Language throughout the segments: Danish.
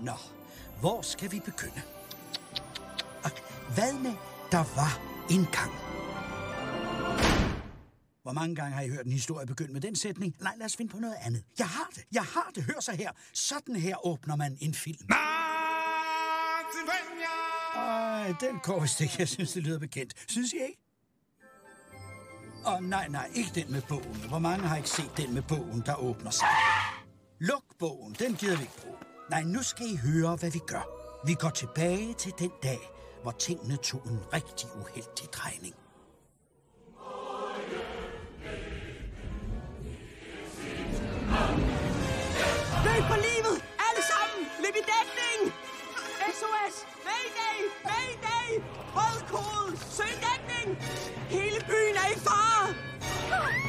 Nå, hvor skal vi begynde? Og hvad med, der var en gang? Hvor mange gange har I hørt en historie begynde med den sætning? Nej, lad os finde på noget andet. Jeg har det. Jeg har det. Hør så her. Sådan her åbner man en film. Ej, den går vist ikke. Jeg synes, det lyder bekendt. Synes I ikke? Åh, oh, nej, nej, ikke den med bogen. Hvor mange har ikke set den med bogen, der åbner sig? Luk bogen, den gider vi ikke bruge. Nej, nu skal I høre, hvad vi gør. Vi går tilbage til den dag, hvor tingene tog en rigtig uheldig drejning. Løb på livet! Alle sammen! Løb i dækning! SOS! Mayday! Mayday! Rød kode! Søg dækning! Hele byen er i fare!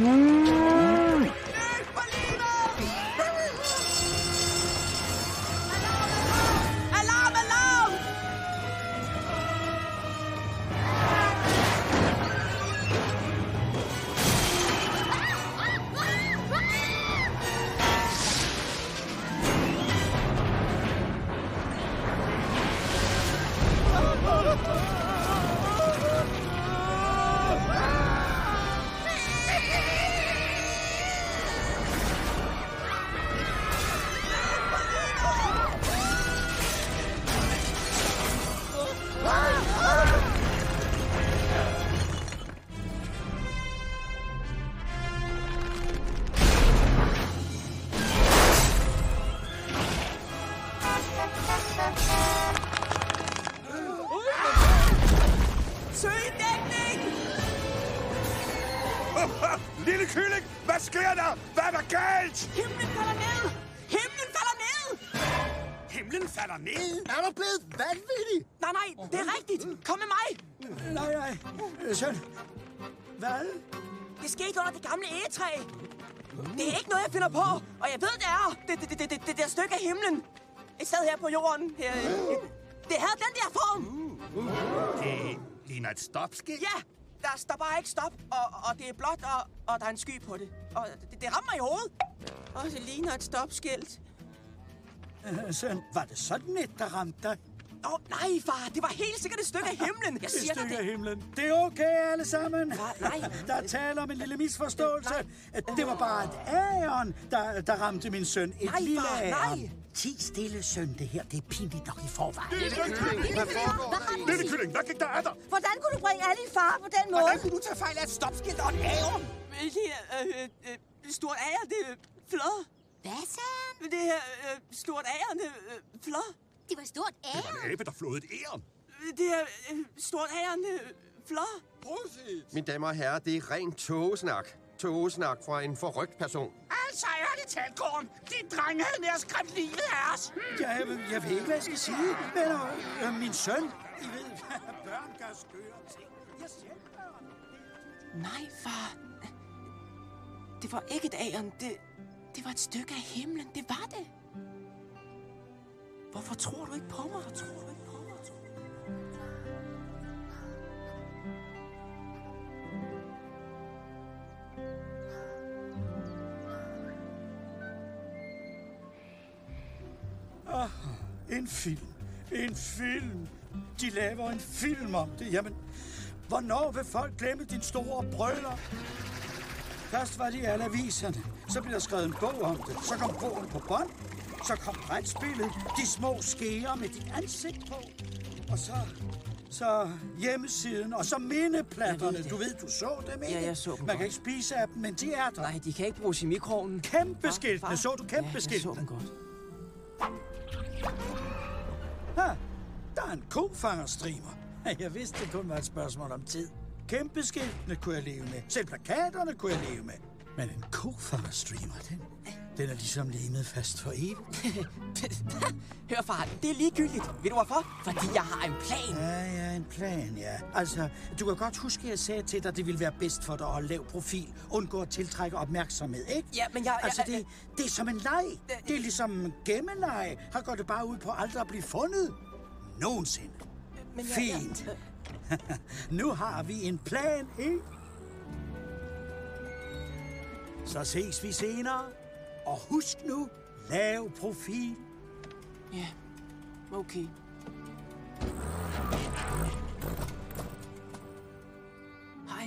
Løb Øh, Søn. Hvad? Det skete under det gamle egetræ. Det er ikke noget, jeg finder på, og jeg ved, det er det, det, det, det, det der stykke af himlen. Et sted her på jorden. Her, det havde den der form. Det ligner et stopskilt. Ja, der står bare ikke stop, og, og det er blåt, og, og der er en sky på det. Og det, det rammer i hovedet. Og det ligner et stopskilt. Øh, Søn, var det sådan et, der ramte dig? Åh, oh, nej, far. Det var helt sikkert et stykke af himlen. Jeg Et siger dig stykke af det. himlen. Det er okay, alle sammen. Far, nej. Der er tale om en lille misforståelse. Det var bare et æren, der, der ramte min søn. Et Nej, lille far, æren. nej. Ti stille, søn. Det her, det er pinligt nok i forvejen. Lille kylling, hvad foregår der? Lille kylling, hvad gik der af dig? Hvordan kunne du bringe alle i fare på den måde? Hvordan kunne du tage fejl af et stopskilt og en æren? Det her øh, øh, stort ære, det er flot. Hvad sagde han? Det her øh, stort ære, det er flot. Det var stort Det var ære. en abe, der flåede et æren. Det her øh, stort ære, det er flot. Mine damer og herrer, det er ren togesnak. Togesnak fra en forrygt person. Altså, ærligt talt, Gorm. De drenge havde nær skræmt livet af os. Ja, jeg, jeg ved ikke, hvad jeg skal sige. Men øh, øh, min søn, I ved, børn gør skøre ting. Jeg selv børn. Nej, far. Det var ikke et æren. Det, det var et stykke af himlen. Det var det. Hvorfor tror du ikke på mig? Hvorfor tror du ikke på mig? Ah, en film. En film. De laver en film om det. Jamen, hvornår vil folk glemme din store brøler? Først var det i alle aviserne. Så blev der skrevet en bog om det. Så kom bogen på bånd. Så kom brætspillet. De små skeer med dit ansigt på. Og så... Så hjemmesiden, og så mindeplatterne. Du ved, du så dem, ikke? Ja, jeg så dem Man godt. kan ikke spise af dem, men de er der. Nej, de kan ikke bruges i mikroovnen. Kæmpe skiltene. Så du kæmpe Ja, jeg så dem godt. Ha, der er en kofangerstreamer. Jeg vidste, det kun var et spørgsmål om tid. Kæmpe skiltene kunne jeg leve med. Selv plakaterne kunne jeg leve med. Men en kofangerstreamer, den, den er ligesom limet fast for evigt. Hør, far, det er ligegyldigt. Ved du hvorfor? Fordi jeg har en plan. Ja, ja, en plan, ja. Altså, du kan godt huske, at jeg sagde til dig, at det ville være bedst for dig at holde lav profil. Undgå at tiltrække opmærksomhed, ikke? Ja, men jeg- Altså, jeg- det, det er som en leg. Det er ligesom gemmeleg. Her går det bare ud på aldrig at blive fundet. Nogensinde. Men jeg- Fint. jeg- Nu har vi en plan, ikke? Så ses vi senere. Og husk nu, lav profil. Ja, okay. Hej.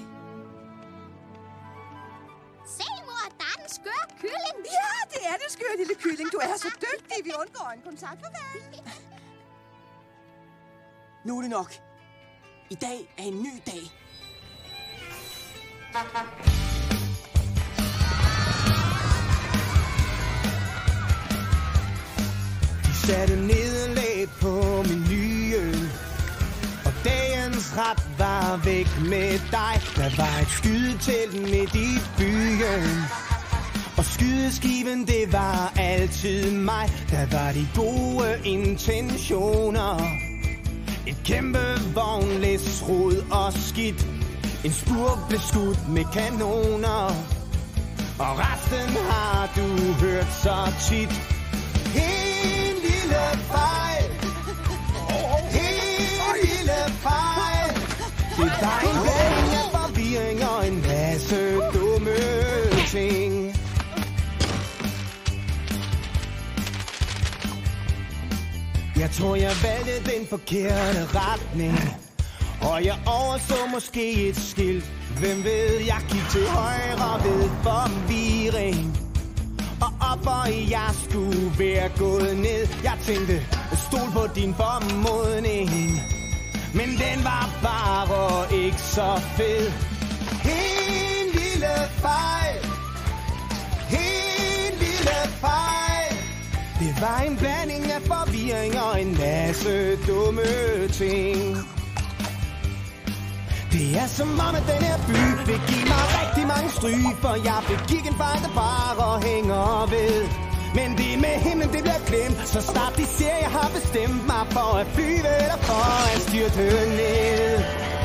Se, mor, der er den skøre kylling. Ja, det er det, skøre lille kylling. Du er så dygtig. Vi undgår en kontakt. Farvel. Nu er det nok. I dag er en ny dag. Satte nederlag på menuen Og dagens ret var væk med dig. Der var et skydetelt midt i byen. Og skydeskiven det var altid mig. Der var de gode intentioner. Et kæmpe vognlæs, rod og skidt. En spur blev skudt med kanoner. Og resten har du hørt så tit. Hey fejl. En lille fejl. Det var en blanding af forvirring og en masse dumme ting. Jeg tror, jeg valgte den forkerte retning. Og jeg overså måske et skilt. Hvem ved, jeg gik til højre ved forvirring og op, og jeg skulle være gået ned. Jeg tænkte, stol på din formodning. Men den var bare ikke så fed. En lille fejl. En lille fejl. Det var en blanding af forvirring og en masse dumme ting. Det er som om, at den her by vil give mig rigtig mange stryg, for jeg begik en fejl, der bare hænger ved. Men det med himlen, det bliver glemt, så snart de ser, jeg har bestemt mig for at flyve eller for at styrte ned.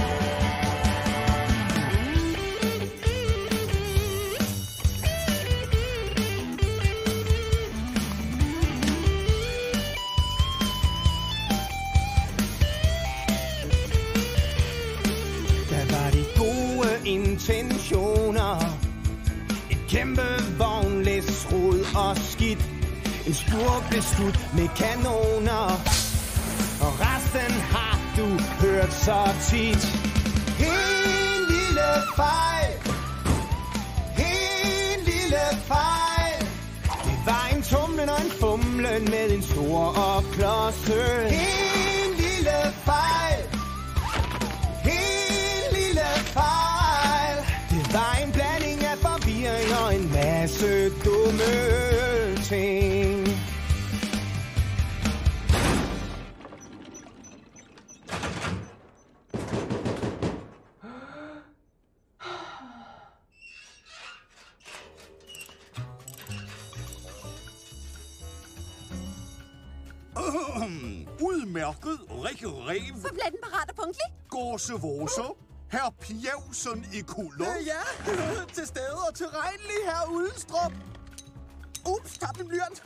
Og skidt. En skurk blev skudt med kanoner. Og resten har du hørt så tit. En lille fejl. En lille fejl. Det var en tumlen og en fumlen med en stor og klodse Gåsevåser, Herr Pjevsen i kulder. Ja, til stede og tilregnelig her Ulstrup. Ups, tabte en blyant.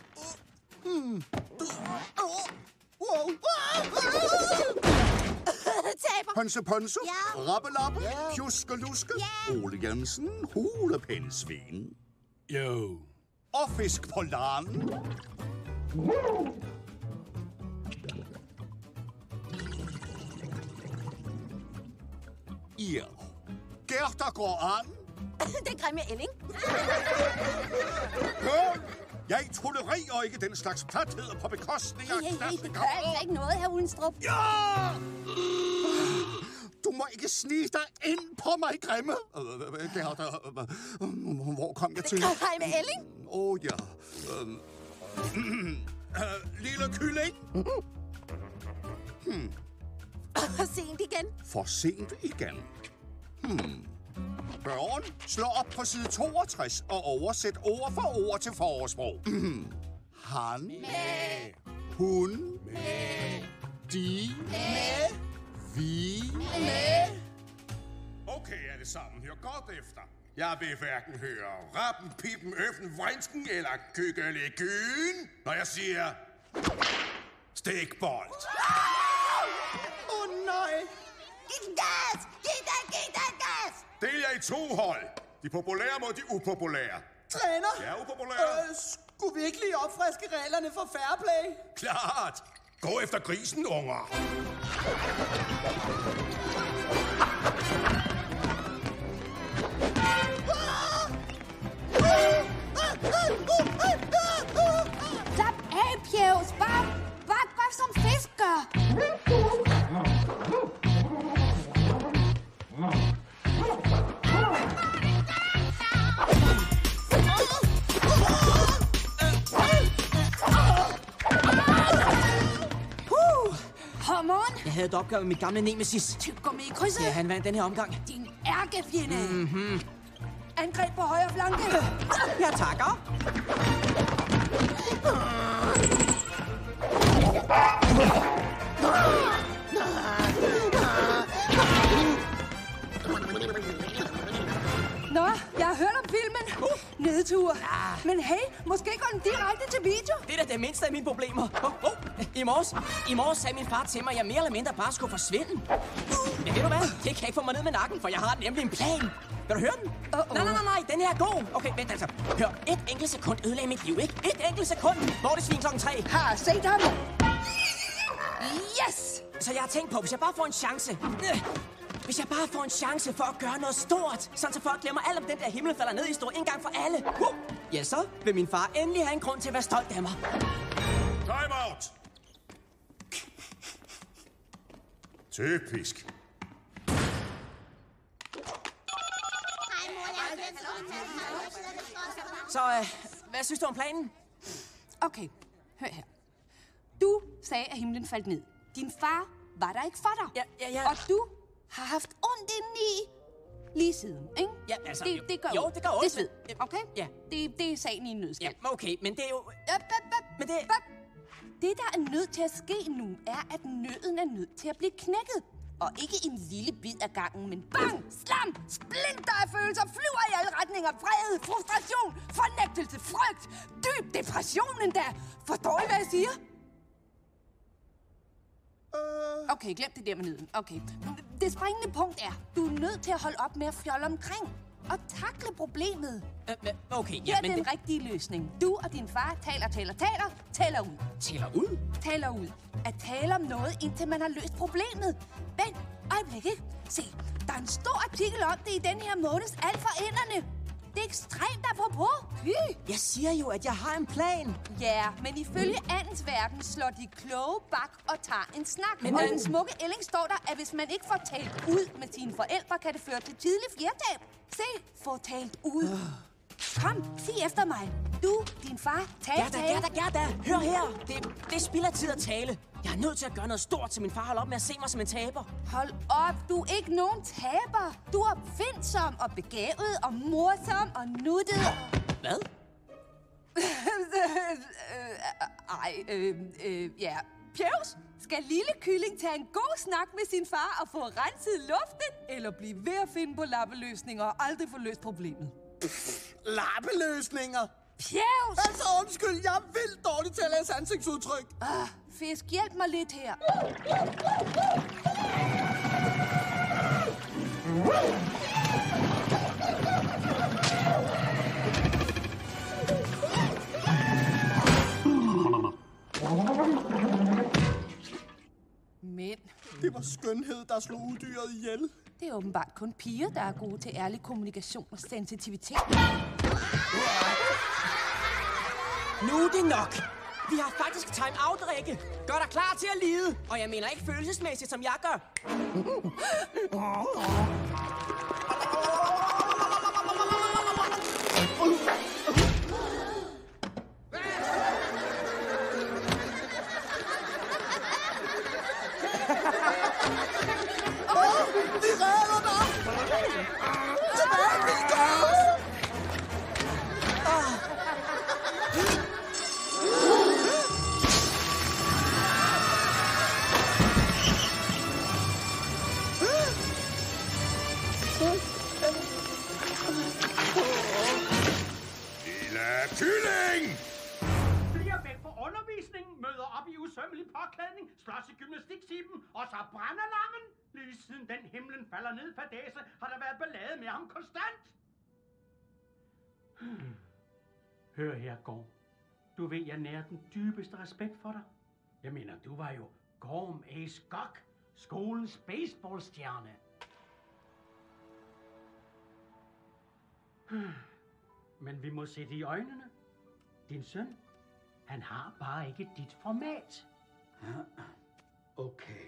Hmm. Wow. Taber. Hønse Ponse, Ja. Rappelappe, Pjuskeluske, Ole Jensen, Hulepindsvin. Jo. Og fisk på land. Ja. Gerda går an. Den grimme ælling. Hør! Jeg tolererer ikke den slags platheder på bekostning af Hey, hey, hey, det gør altså ikke noget, her Ulstrup. Ja! Du må ikke snige dig ind på mig, grimme. Øh, Gerda, øh, hvor kom jeg til? Grimme ælling. Åh, oh, ja. Øh, Lille kylling. For sent igen. For sent igen. Hmm. Børn, slå op på side 62 og oversæt ord for ord til forårsprog. Hmm. Han. Med. Hun. Med. De. Med. Vi. Med. Okay, alle sammen, hør godt efter. Jeg vil hverken høre rappen, pippen, øffen, vrensken eller kykkelig gyn, når jeg siger stikbold. Åh oh, nej. Et to hold. De populære mod de upopulære. Træner! Ja, upopulære. Øh, skulle vi ikke lige opfriske reglerne for fair play? Klart. Gå efter grisen, unger. Slap af, Pjevs. Bare, bare gør som fisk gør. Jeg havde et opgør med mit gamle nemesis. tyggegummi i krydset. Ja, han vandt den her omgang. Din ærkefjende. Mhm. Angreb på højre flanke. Jeg takker. Nå, jeg har hørt om filmen. Nedtur. Men hey, måske går den direkte til video. Det er da det mindste af mine problemer. Oh, oh. I, morges, I morges sagde min far til mig, at jeg mere eller mindre bare skulle forsvinde. Men ved du hvad? Det kan ikke få mig ned med nakken, for jeg har nemlig en plan. Vil du høre den? Uh-oh. Nej, nej, nej, nej, den her er god. Okay, vent altså. Hør, et enkelt sekund ødelagde mit liv, ikke? Et enkelt sekund. Hvor er det svin klokken tre? Har set ham. Yes! Så jeg har tænkt på, hvis jeg bare får en chance... Øh, Hvis jeg bare får en chance for at gøre noget stort, sådan så folk glemmer alt om den der himmel falder ned i historie en gang for alle. Uh, ja, så vil min far endelig have en grund til at være stolt af mig. Time out. Typisk. Så øh, hvad synes du om planen? Okay, hør her. Du sagde, at himlen faldt ned. Din far var der ikke for dig. Ja, ja, ja. Og du har haft ondt indeni lige siden, ikke? Ja, altså, det, jo- det gør jo, det gør ondt, Det sved, okay? Ja. Det, det er sagen i en nødskal. Ja, okay, men det er jo... Op, op, op. Men det- Op. Det, der er nødt til at ske nu, er, at nøden er nødt til at blive knækket. Og ikke en lille bid af gangen, men bang, slam, splinter af følelser, flyver i alle retninger, vrede, frustration, fornægtelse, frygt, dyb depression endda. Forstår I, hvad jeg siger? Okay, glem det der med nøden. Okay. Det springende punkt er, du er nødt til at holde op med at fjolle omkring. Og takle problemet. Øh, men- okay, Her ja, er men den det rigtige løsning. Du og din far taler, taler, taler, taler ud. tæller ud. Taler ud. At tale om noget, indtil man har løst problemet. Vent, øjeblik, ikke? Se, der er en stor artikel om det i den her måneds alt for enderne. Det er ekstremt apropos. Fy. Jeg siger jo, at jeg har en plan. Ja, men ifølge andens verden slår de kloge bak og tager en snak. Men og den smukke ælling står der, at hvis man ikke får talt ud med sine forældre, kan det føre til tidlig fjertab. Se, få talt ud. Kom, sig efter mig. Du, din far, tal, Gerda. Gerda, Gerda, hør her. Det, det spilder tid at tale. Jeg er nødt til at gøre noget stort, så min far holder op med at se mig som en taber. Hold op, du er ikke nogen taber. Du er opfindsom og begavet og morsom og nuttet. Hvad? Ej, øh, øh, ja. Pjevs, skal lille kylling tage en god snak med sin far og få renset luften? Eller blive ved at finde på lappeløsninger og aldrig få løst problemet? Lappeløsninger. Pjevs! Altså undskyld, jeg er vildt dårlig til at læse ansigtsudtryk. Ah, fisk, hjælp mig lidt her. Men Det var skønhed, der slog udyret ihjel. det er åbenbart kun piger, der er gode til ærlig kommunikation og sensitivitet. Nu er det nok. Vi har faktisk time out, Rikke. Gør dig klar til at lide. Og jeg mener ikke følelsesmæssigt, som jeg gør. Oh, op i usømmelig påklædning, slås i gymnastiksiben, og så brænder lammen. Lige siden den himlen falder ned fadæse, har der været ballade med ham konstant. Hmm. Hør her, Gorm. Du ved, jeg nærer den dybeste respekt for dig. Jeg mener, du var jo Gorm A. Skok, skolens baseballstjerne. Hmm. Men vi må se det i øjnene. Din søn, han har bare ikke dit format. Okay.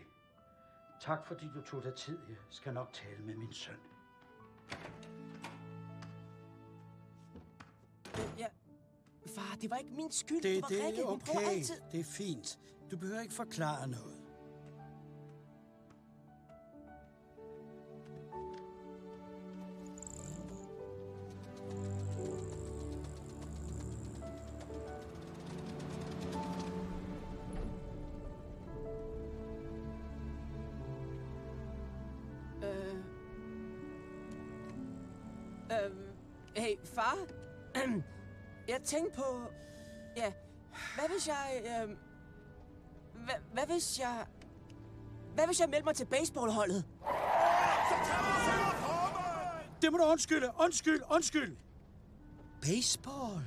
Tak fordi du tog dig tid. Jeg skal nok tale med min søn. Ja. Far, det var ikke min skyld. Det, var det Rikke. er Hun prøver okay. altid. Det er fint. Du behøver ikke forklare noget. Tænkte på... Ja, hvad hvis jeg... Øh... Hvad, hvad hvis jeg... Hvad hvis jeg meldte mig til baseballholdet? Det må du undskylde. Undskyld, undskyld. Baseball?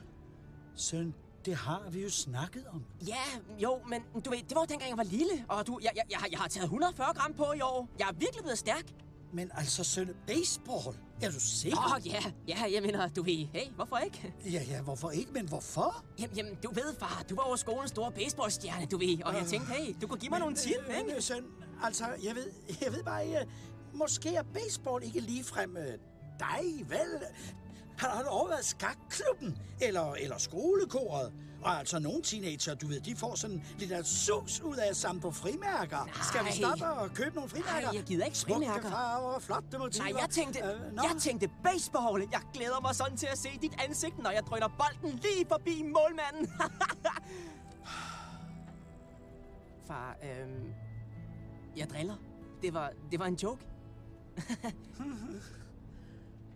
Søn, det har vi jo snakket om. Ja, jo, men du ved, det var jo dengang jeg var lille, og du, jeg, jeg, jeg, har- jeg har taget 140 gram på i år. Jeg er virkelig blevet stærk. Men altså, søn, baseball? Er du sikker? Åh, oh, ja, ja, jeg mener, du ved, hey, hvorfor ikke? Ja, ja, hvorfor ikke, men hvorfor? Jamen, jamen, du ved, far, du var jo skolens store baseballstjerne, du ved, og jeg tænkte, hey, du kunne give mig nogle tip, øh, ikke? øh, Søn, altså, jeg ved, jeg ved bare, øh, måske er baseball ikke ligefrem øh, dig, vel? Har, har du overvejet skakklubben? Eller, eller skolekoret? Og altså, nogle teenager, du ved, de får sådan lidt af sus ud af at samle på frimærker. Nej. Skal vi stoppe og købe nogle frimærker? Nej, jeg gider ikke Smukke frimærker. farver, flotte motiver. Nej, jeg tænkte, Øh, jeg tænkte baseball. Jeg glæder mig sådan til at se dit ansigt, når jeg drøner bolden lige forbi målmanden. Far, øhm, jeg driller. Det var, det var en joke.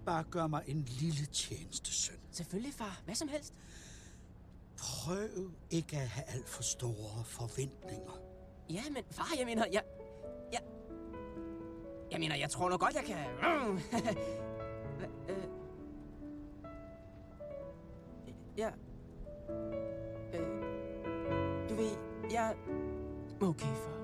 Bare gør mig en lille tjeneste, søn. Selvfølgelig, far. Hvad som helst. Prøv ikke at have alt for store forventninger. Ja, men far, jeg mener, jeg... Jeg, jeg mener, jeg tror nok godt, jeg kan... Hva- øh, ja... Øh, du ved, jeg... Okay, far.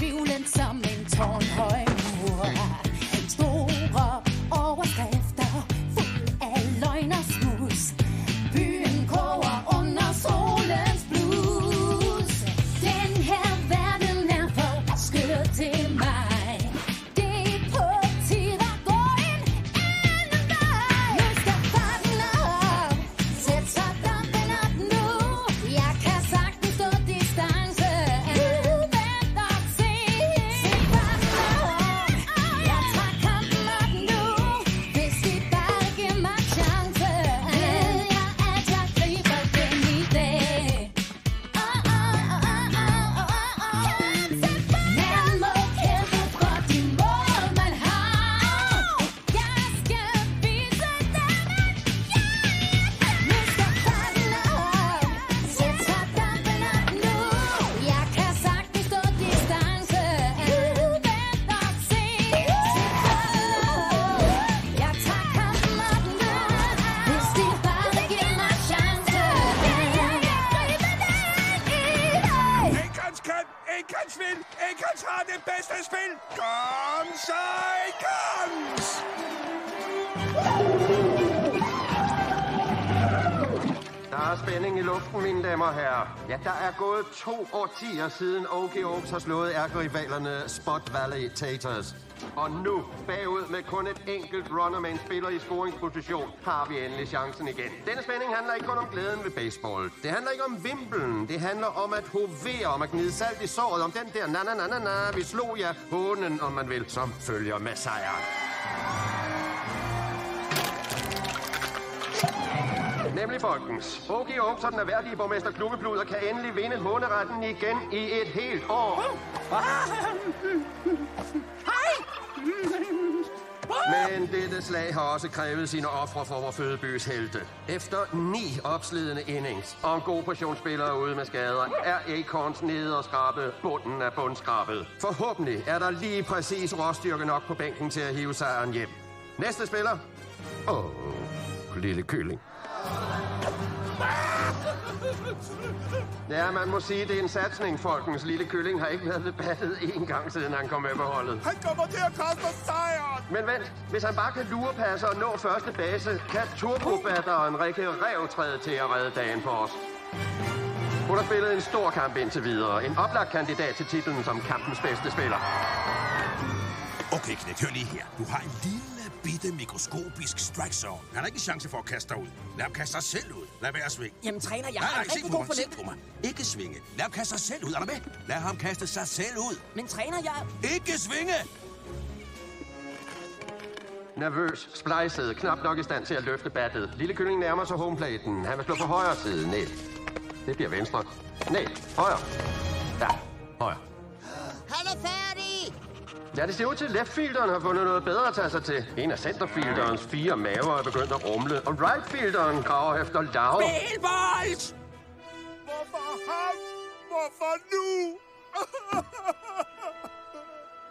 It's triulant to årtier siden OK Oaks har slået ærkerivalerne Spot Valley Taters. Og nu, bagud med kun et enkelt runner med en spiller i scoringsposition, har vi endelig chancen igen. Denne spænding handler ikke kun om glæden ved baseball. Det handler ikke om vimpelen. Det handler om at hovere, om at gnide salt i såret, om den der na na na na na, vi slog jer hånen, om man vil, som følger med sejren. Nemlig folkens. OK Oaks og den erhverdige borgmester Klubbeblud kan endelig vinde håneretten igen i et helt år. Men dette slag har også krævet sine ofre for vores fødebys helte. Efter ni opslidende innings og en god portion spillere ude med skader, er Acorns nede og skrabe bunden af bundskrabet. Forhåbentlig er der lige præcis råstyrke nok på bænken til at hive sejren hjem. Næste spiller? Åh, oh, lille kylling. Ja, man må sige, det er en satsning, folkens. Lille kylling har ikke været ved battet én gang, siden han kom med på holdet. Han kommer til at koste os sejren! Men vent, hvis han bare kan lurepasse og nå første base, kan turbobatteren Rikke Rev træde til at redde dagen for os. Hun har spillet en stor kamp indtil videre. En oplagt kandidat til titlen som kampens bedste spiller. Okay, knæk, hør lige her. Du har en lille bitte mikroskopisk strike zone. Han har ikke chance for at kaste dig ud. Lad ham kaste sig selv ud. Lad være at svinge. Jamen, træner, jeg nej, har nej, en rigtig på god mig, se fornemmelse. på mig. Ikke svinge. Lad ham kaste sig selv ud. Er du med? Lad ham kaste sig selv ud. Men træner, jeg... Ikke svinge! Nervøs, splejset, knap nok i stand til at løfte battet. Lille kylling nærmer sig homeplaten. Han vil slå på højre side. Nej, det bliver venstre. Nej, højre. Ja, højre. Han er færdig! Ja, det ser ud til, at leftfielderen har fundet noget bedre at tage sig til. En af centerfielderens fire maver er begyndt at rumle, og rightfielderen graver efter lav. Spilbold! Hvorfor ham? Hvorfor nu?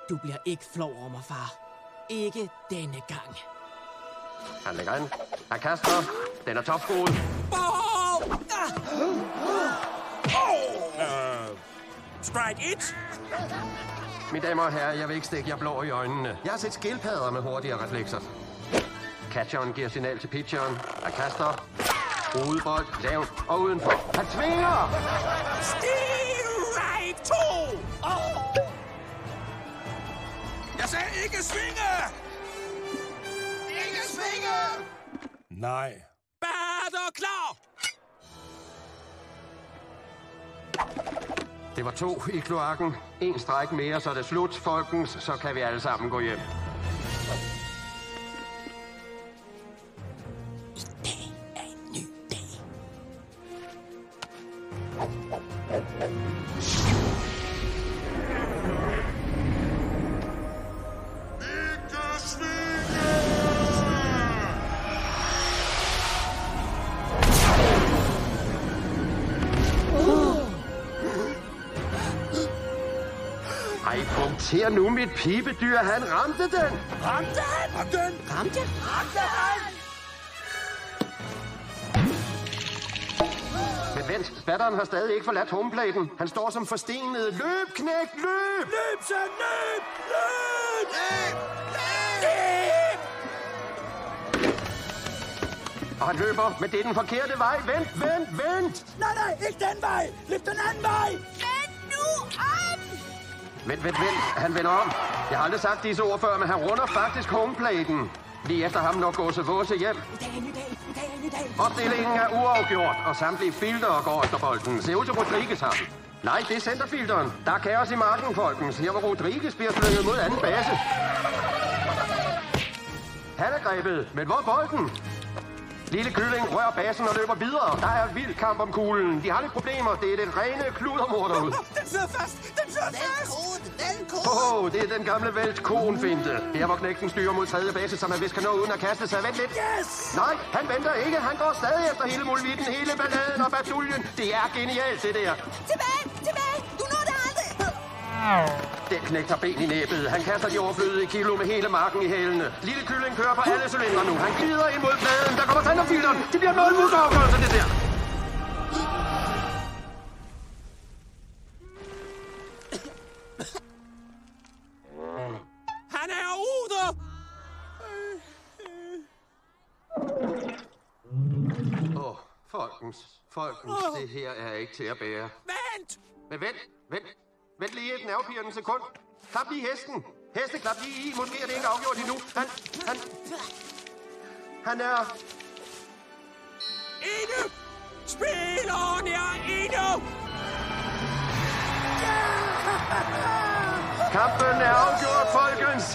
Du bliver ikke flov over mig, far. Ikke denne gang. Han lægger ind. Han kaster. Den er topskruet. Ball! Uh, strike it! Mine damer og herrer, jeg vil ikke stikke jer blå i øjnene. Jeg har set skildpadder med hurtigere reflekser. Catcheren giver signal til pitcheren. Han kaster. Udbold, lavt og udenfor. Han svinger! Strike to! Oh! Jeg sagde ikke svinge! Ikke svinge! Nej. Batter klar! Det var to i kloakken. En stræk mere, så er det slut, folkens. Så kan vi alle sammen gå hjem. I dag. Nej, punkter nu mit pibedyr. Han ramte den. Ramte han? Ramte han? Ramte? Ramte han? Men vent, spatteren har stadig ikke forladt homeplaten. Han står som forstenet. Løb, knæk, løb! Løb, så løb! Løb! Løb! Løb! Og han løber, men det er den forkerte vej. Vent, vent, vent! Nej, nej, ikke den vej! Løb den anden vej! Vent, vent, vent. Han vender om. Jeg har aldrig sagt disse ord før, men han runder faktisk homeplaten. Lige efter ham når Gåse Våse hjem. Dag er uafgjort, og samtlige filter går efter bolden. Se ud til Rodriguez den. Nej, det er centerfilteren. Der er kaos i marken, folkens. Her hvor Rodriguez bliver slynget mod anden base. Han er grebet, men hvor er bolden? Lille kylling rører basen og løber videre. Der er vild kamp om kuglen. De har lidt problemer. Det er det rene kludermor derude. Den sidder fast! Den sidder Den fast! kode, den oh, det er den gamle vælt konfinte. Her hvor knægten styrer mod tredje base, som han vist kan nå uden at kaste sig. Vent lidt. Yes! Nej, han venter ikke. Han går stadig efter hele mulvitten, hele balladen og batuljen. Det er genialt, det der. Tilbage! Tilbage! Du når! Den knægt har ben i næbet. Han kaster de overflødige kilo med hele marken i hælene. Lille kylling kører på alle cylindre nu. Han glider ind mod pladen. Der kommer tænderfilteren. Det bliver noget musafgørelse, det der. Han er ude! Åh, oh, folkens. Folkens, det her er ikke til at bære. Vent! Men vent, vent. Vent lige et nervepirrende sekund. Klap lige hesten. Heste, klap lige i. Måske er det ikke afgjort endnu. Han, han... Han er... Inde! Spilleren er inde! Kampen er afgjort, folkens.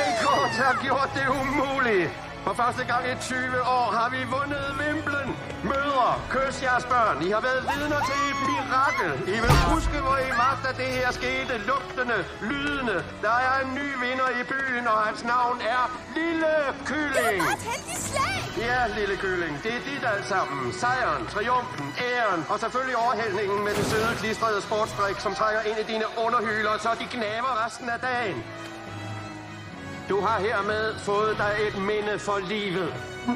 Acorns har gjort det umuligt. For første gang i 20 år har vi vundet Wimbledon. Mødre, kys jeres børn. I har været vidner til et mirakel. I vil huske, hvor I var, da det her skete. Lugtende, lydende. Der er en ny vinder i byen, og hans navn er Lille Kylling. Det var et heldigt slag! Ja, Lille Kylling. Det er dit alt sammen. Sejren, triumfen, æren og selvfølgelig overhældningen med den søde, klistrede sportsdrik, som trænger ind i dine underhyler, så de knaver resten af dagen. Du har hermed fået dig et minde for livet. Ja!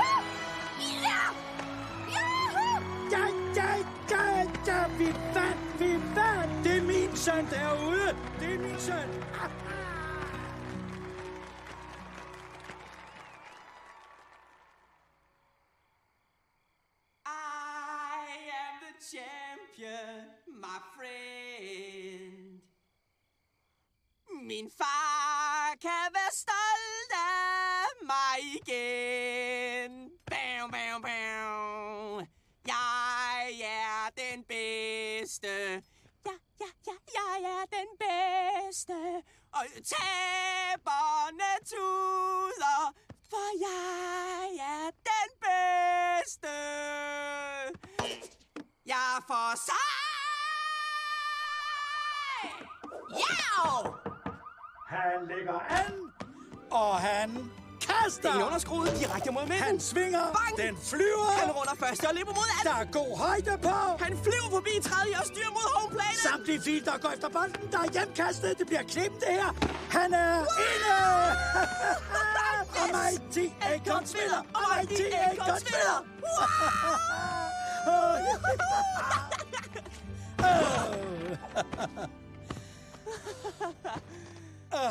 Ja! Ja! Juhu! Ja, ja, ja, ja, vi vandt, vi vandt. Det er min søn derude. Det er min søn. I Min far kan være stolt af mig igen. Bam, bam, bam. Jeg er den bedste. Ja, ja, ja, jeg er den bedste. Og taberne tuder, for jeg er den bedste. Jeg får sej! Yeah! Han lægger an, og han kaster. Er en underskruet direkte mod midten. Han svinger, Bang! den flyver. Han runder første og løber mod Der anden. er god højde på. Han flyver forbi tredje og styrer mod homeplane. Samtlige filter går efter bolden. Der er hjemkastet. Det bliver klippet det her. Han er inde. og Mighty Akon spiller. Og Mighty Akon spiller. Ja,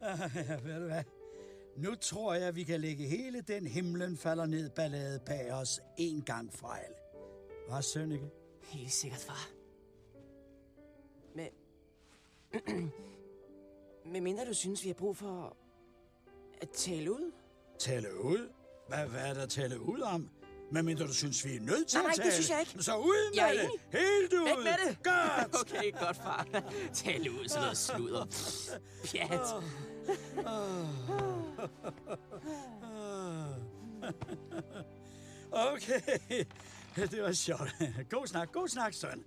ved du hvad? Nu tror jeg, vi kan lægge hele den himlen falder ned ballade bag os en gang for alle. Hvad, Sønneke? Helt sikkert, far. Men... Men mindre du synes, vi har brug for at tale ud? Tale ud? Hvad, hvad er der tale ud om? Men mindre du synes, vi er nødt til Nej, nej, at det tale. synes jeg ikke. Så ud med Jeg er det. enig. Helt ud. Væk med det. Godt. okay, godt, far. Tale ud, sådan noget sludder. Pjat. Okay, det var sjovt. God snak, god snak, søn.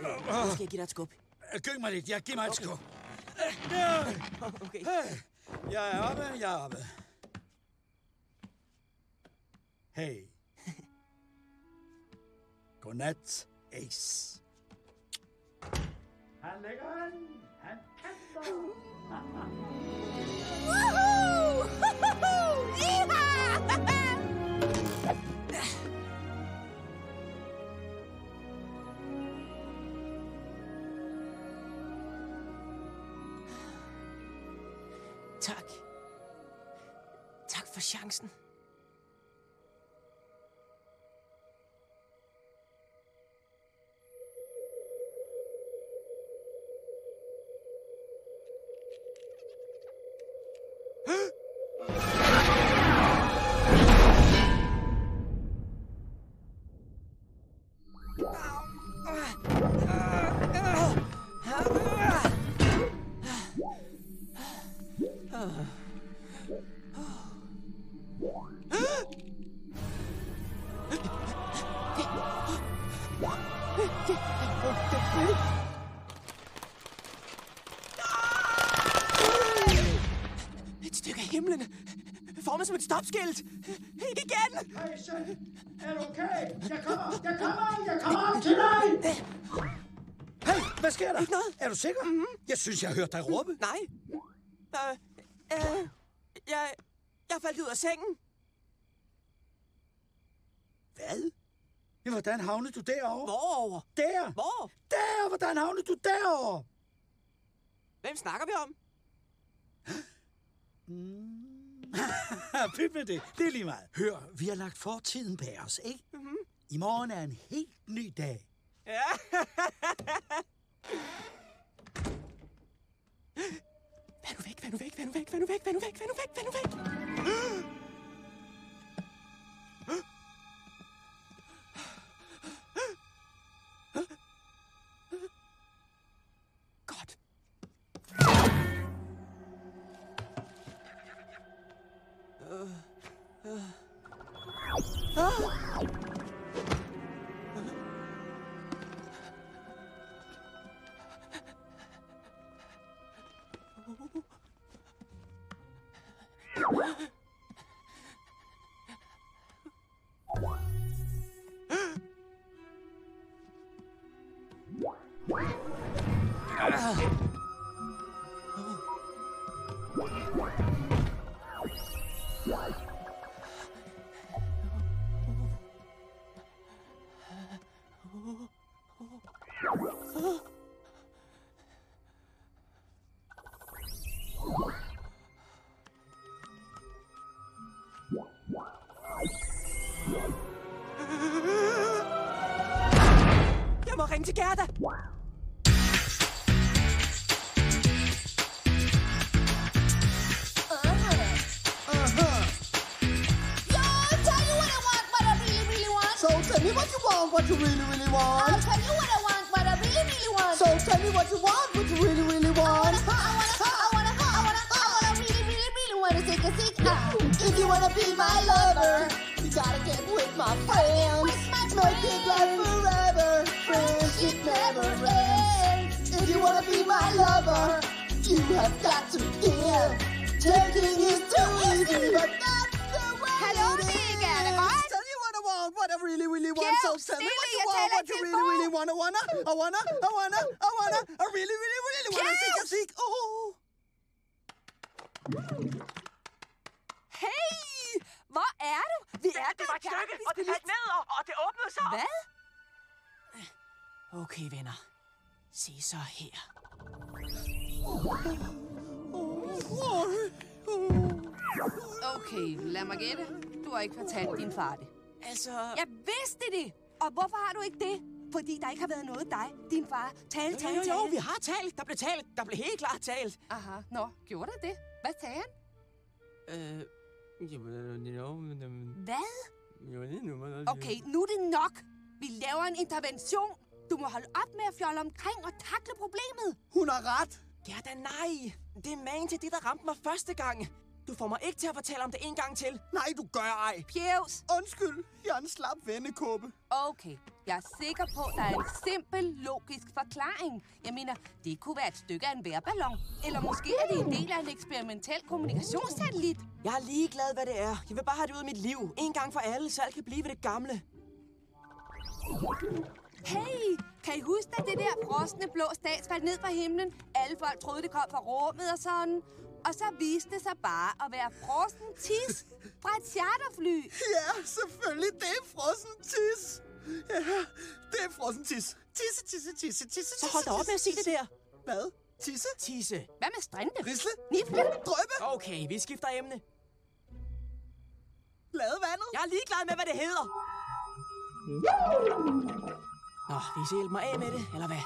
Nu skal jeg give dig et skub. Gyng mig lidt, jeg giver mig et skub. Okay. Jeg er oppe, jeg er oppe. Hey. Godnat, Ace. Han lægger an. Han kaster. Woohoo! Yeehaw! Tak. Tak for chancen. Stopskilt. Ikke igen. Hey, søn. Er du okay? Jeg kommer. Jeg kommer. Jeg kommer til dig. Hey, hvad sker der? Ikke noget. Er du sikker? Mm-hmm. Jeg synes, jeg hørte dig råbe. Nej. Øh, øh, jeg, jeg faldt ud af sengen. Hvad? Ja, hvordan havnede du derovre? Hvor? Der! Hvor? Der! Hvordan havnede du derovre? Hvem snakker vi om? Pyt med det. Det er lige meget. Hør, vi har lagt fortiden bag os, ikke? Mm-hmm. I morgen er en helt ny dag. Ja. Vær nu væk, vær nu væk, vær nu væk, vær nu væk, vær nu væk, vær nu væk, vær nu væk. Ah! Jeg Hey! Hvor er du? Vi er Det var et stykke, og det faldt ned, og, og det åbnede sig. Hvad? Okay, venner. Se så her. Okay, lad mig gætte. Du har ikke fortalt din far det. Altså... Jeg vidste det! Og hvorfor har du ikke det? Fordi der ikke har været noget dig, din far. Tale, Jo, tale, jo, jo, tale. vi har talt. Der blev talt. Der blev helt klart talt. Aha, nå, gjorde der det? Hvad sagde han? Øh... Hvad? Okay, nu er det nok. Vi laver en intervention. Du må holde op med at fjolle omkring og takle problemet. Hun har ret. Ja da nej. Det er magen til det, der ramte mig første gang. Du får mig ikke til at fortælle om det en gang til. Nej, du gør ej. Pjevs! Undskyld, jeg er en slap vennekåbe. Okay, jeg er sikker på, at der er en simpel, logisk forklaring. Jeg mener, det kunne være et stykke af en værballon. Eller måske er det en del af en eksperimentel kommunikationssatellit. Jeg er ligeglad, hvad det er. Jeg vil bare have det ud af mit liv. En gang for alle, så alt kan blive ved det gamle. Hey, kan I huske, at det der frosne blå stats faldt ned fra himlen? Alle folk troede, det kom fra rummet og sådan. Og så viste det sig bare at være frossen tis fra et charterfly. Ja, selvfølgelig. Det er frossen tis. Ja, det er frossen tis. Tisse, tisse, tisse, tisse, Så hold da op med at sige det der. Hvad? Tisse? Tisse. Hvad med strinte? Risle? Nifle? Drøbe? Okay, vi skifter emne. Badevandet? Jeg er ligeglad med, hvad det hedder. Nå, vil I så hjælpe mig af med det, eller hvad?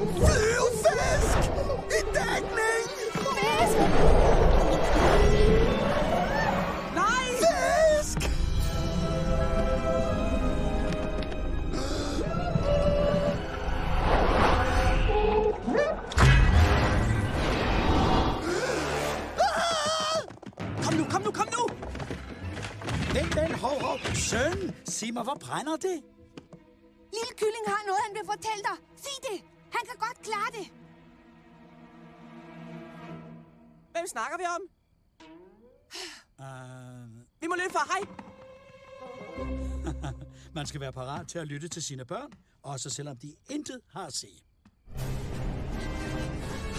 Real Søn, sig mig, hvor brænder det? Lille kylling har noget, han vil fortælle dig. Sig det. Han kan godt klare det. Hvem snakker vi om? Uh, Vi må løbe for hej. man skal være parat til at lytte til sine børn, også selvom de intet har at sige.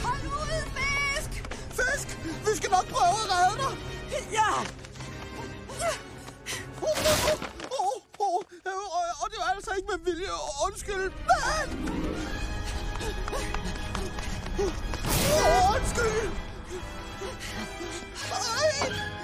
Hold ud, fisk! Fisk! Vi skal nok prøve at redde dig! Ja! Og det var altså ikke med vilje. Undskyld. Nej! Undskyld! Ej!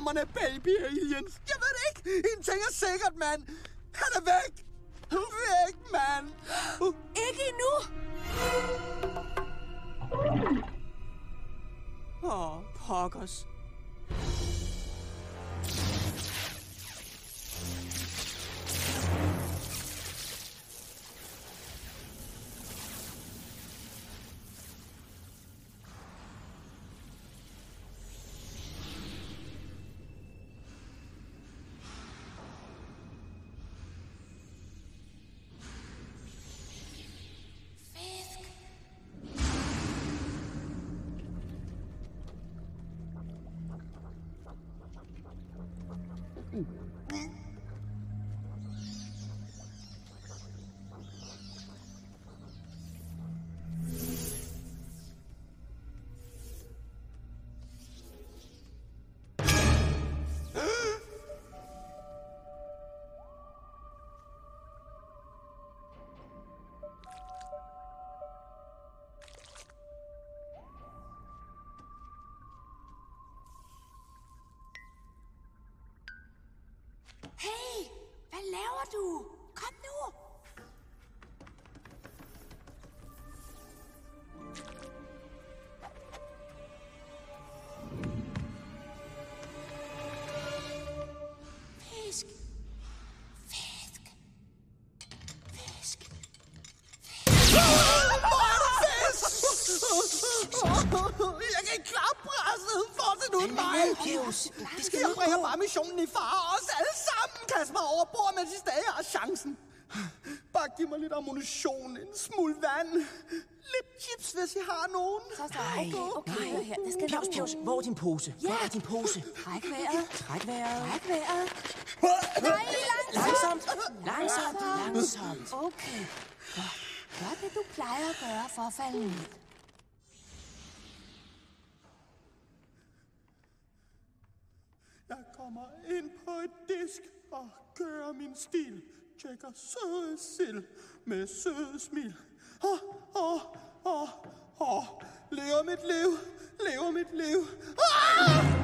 Yndlingsklammerne baby aliens. Jeg ved det ikke. En ting er sikkert, mand. Han er væk. Væk, mand. Ikke endnu. Åh, oh, pokkers. Laver du? Kom nu. Fisk. Fisk. Fisk. Hvor er du fisk? Jeg kan ikke klare presset. Fortsæt uden mig. Pius. Det skal Jeg nok bringer gå. bare missionen i fare. Os alle sammen. Kast mig over bord, mens I stadig har chancen. Bare giv mig lidt ammunition, en smule vand. Lidt chips, hvis I har nogen. Så så, okay, okay, hør her. Det skal Pius, gå. hvor er din pose? Hvor er din pose? Træk vejret. Træk vejret. Træk vejret. Nej, Langsomt. Langsomt. Langsomt. Okay. Godt. Gør det, du plejer at gøre for at falde ned. Jeg kommer ind på et disk og kører min stil. Tjekker søde sild med søde smil. Åh, åh, åh, åh. Lever mit liv, lever mit liv. Ah!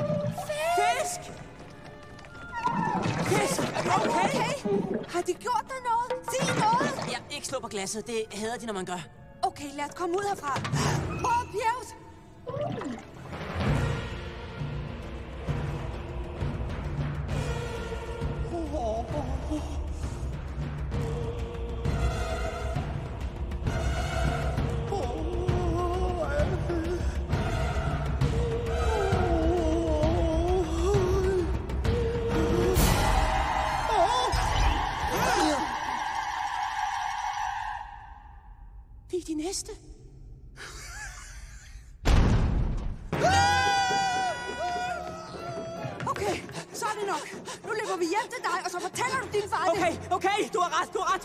okay? Okay. Har de gjort dig noget? Sig noget. Ja, ikke slå på glasset. Det hader de, når man gør. Okay, lad os komme ud herfra. Åh, Pjevs. Okay, okay, du har ret, du har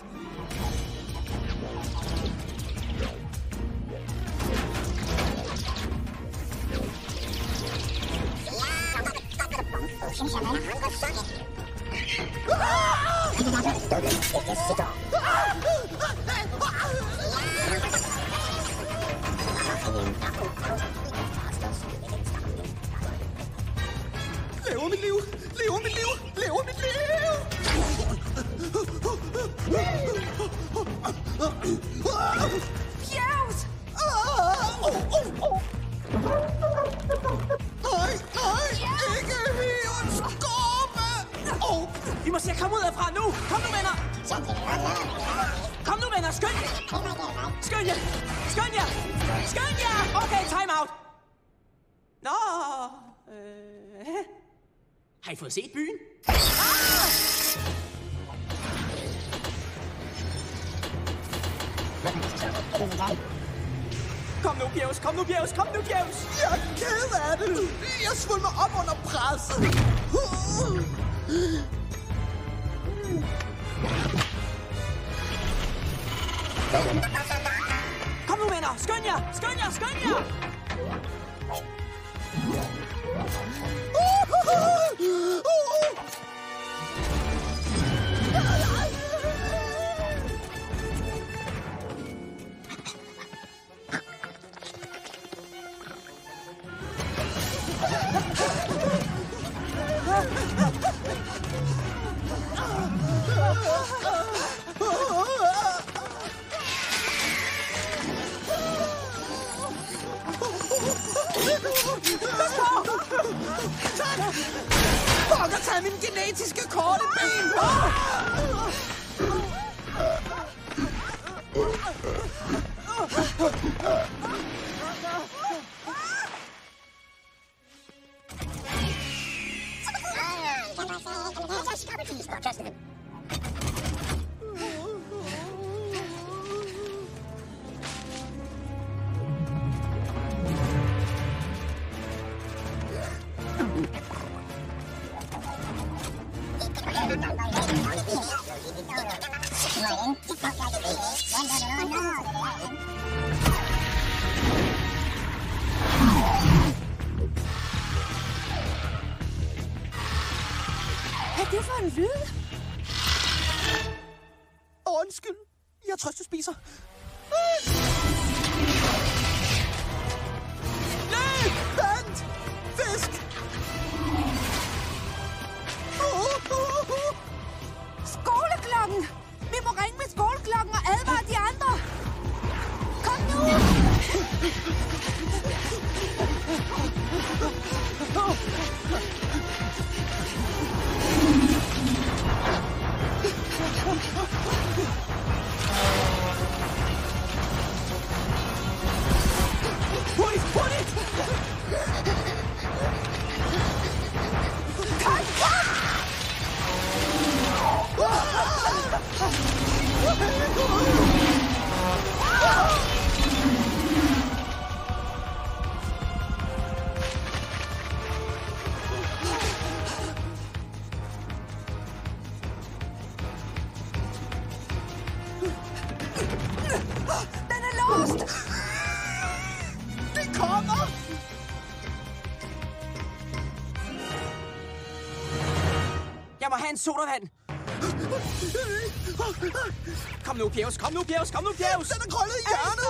en sodavand! Kom nu, Pjevs, kom nu, Pjevs, kom nu, Pjevs! Den er krøllet i hjørnet!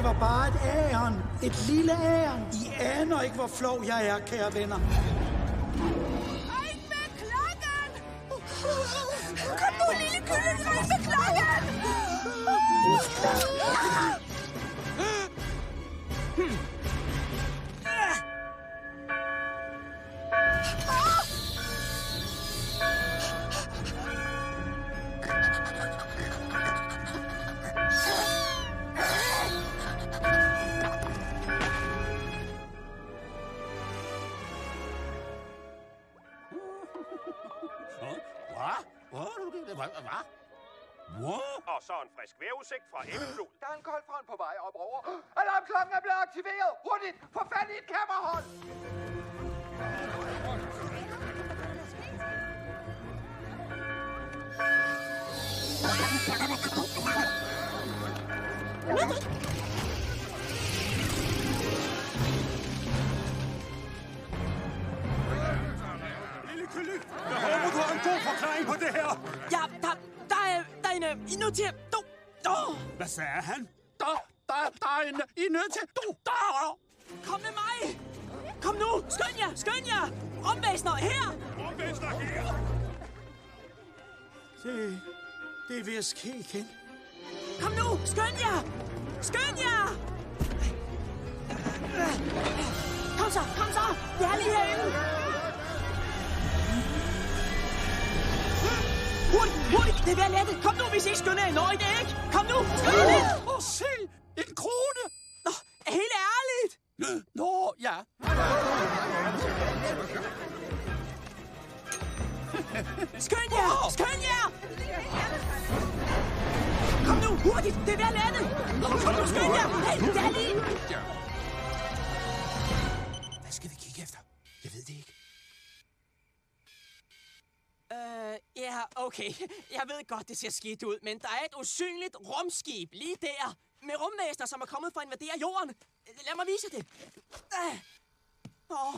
det var bare et æren. Et lille æren. I aner ikke, hvor flov jeg er, kære venner. Åh, det ser skidt ud, men der er et usynligt rumskib lige der. Med rumvæsener, som er kommet for at invadere jorden. Lad mig vise det. Ah. Åh,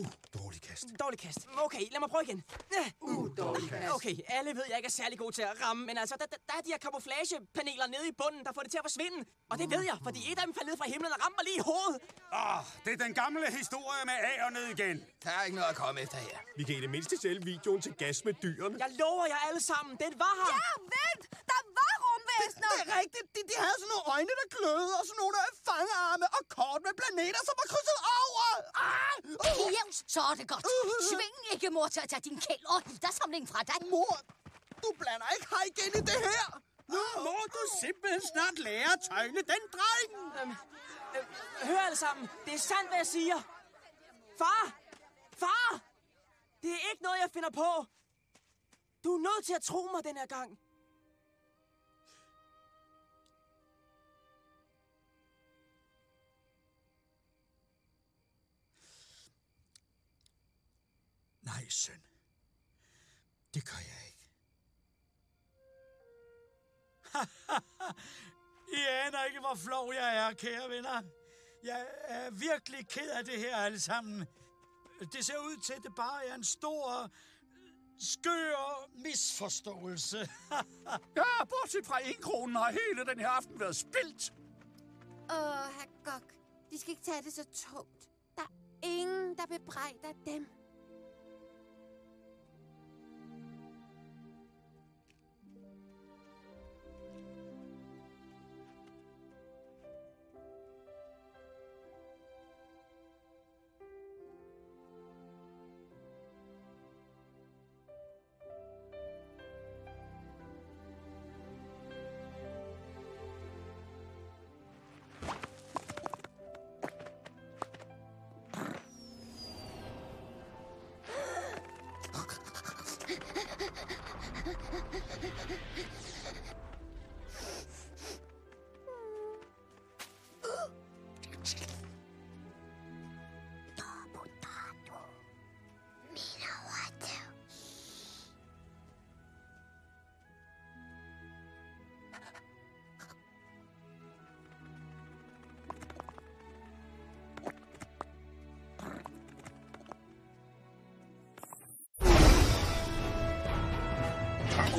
Uh, dårlig kast. dårlig kast. Okay, lad mig prøve igen. Uh, dårlig kast. Okay, alle ved, jeg ikke er særlig god til at ramme, men altså, der, der, der er de her kamuflagepaneler nede i bunden, der får det til at forsvinde. Og det ved jeg, fordi et af dem faldt ned fra himlen og ramte mig lige i hovedet. Åh, oh, det er den gamle historie med A og ned igen. Der er ikke noget at komme efter her. Vi kan i det mindste sælge videoen til gas med dyrene. Jeg lover jer alle sammen, den var her. Ja, vent! Der var rumvæsener! Det er rigtigt. De, de havde sådan nogle øjne, der glødede, og sådan nogle der fangearme og kort med planeter, som var krydset over. Ah! Uh! Jævns, så er det godt. Sving ikke, mor, til at tage din kæld og samling fra dig. Mor, du blander ikke hej igen i det her. Nu må du simpelthen snart lære at tøjle den dreng. Øhm, øh, hør alle sammen, det er sandt, hvad jeg siger. Far! Far! Det er ikke noget, jeg finder på. Du er nødt til at tro mig den her gang. Nej, søn. Det gør jeg ikke. I aner ikke, hvor flov jeg er, kære venner. Jeg er virkelig ked af det her alle sammen. Det ser ud til, at det bare er en stor, skør misforståelse. ja, bortset fra en kronen har hele den her aften været spildt. Åh, herr Gok. De skal ikke tage det så tungt. Der er ingen, der bebrejder dem.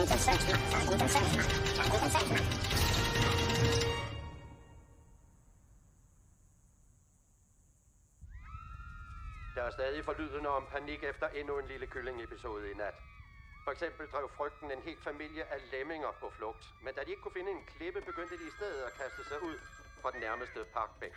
Der er stadig forlydende om panik efter endnu en lille kyllingepisode i nat. For eksempel drev frygten en hel familie af lemminger på flugt, men da de ikke kunne finde en klippe, begyndte de i stedet at kaste sig ud fra den nærmeste parkbænk.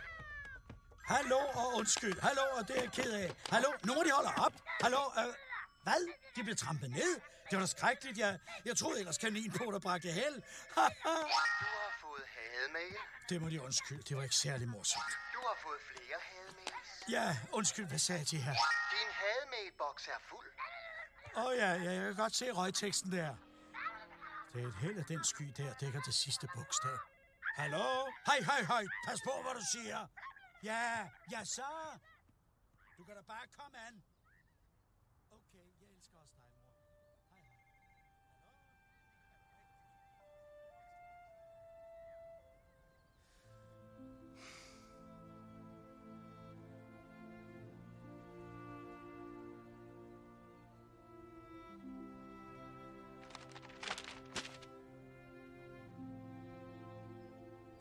Hallo og undskyld. Hallo, og det er jeg ked af. Hallo, nogen de holde op. Hallo, øh, hvad? De blev trampet ned? Det var da skrækkeligt. Jeg, jeg troede ellers kaninpoter bragte held. Du har fået hademail. det må de undskylde. Det var ikke særlig morsomt. Du har fået flere hademails. Ja, undskyld, hvad sagde de her? Din hademailboks er fuld. Åh oh, ja, ja, jeg kan godt se røgteksten der. Det er et held af den sky der dækker det sidste bogstav. Hallo? Hej, hej, hej. Pas på, hvad du siger. Ja, ja så. Du kan da bare komme an.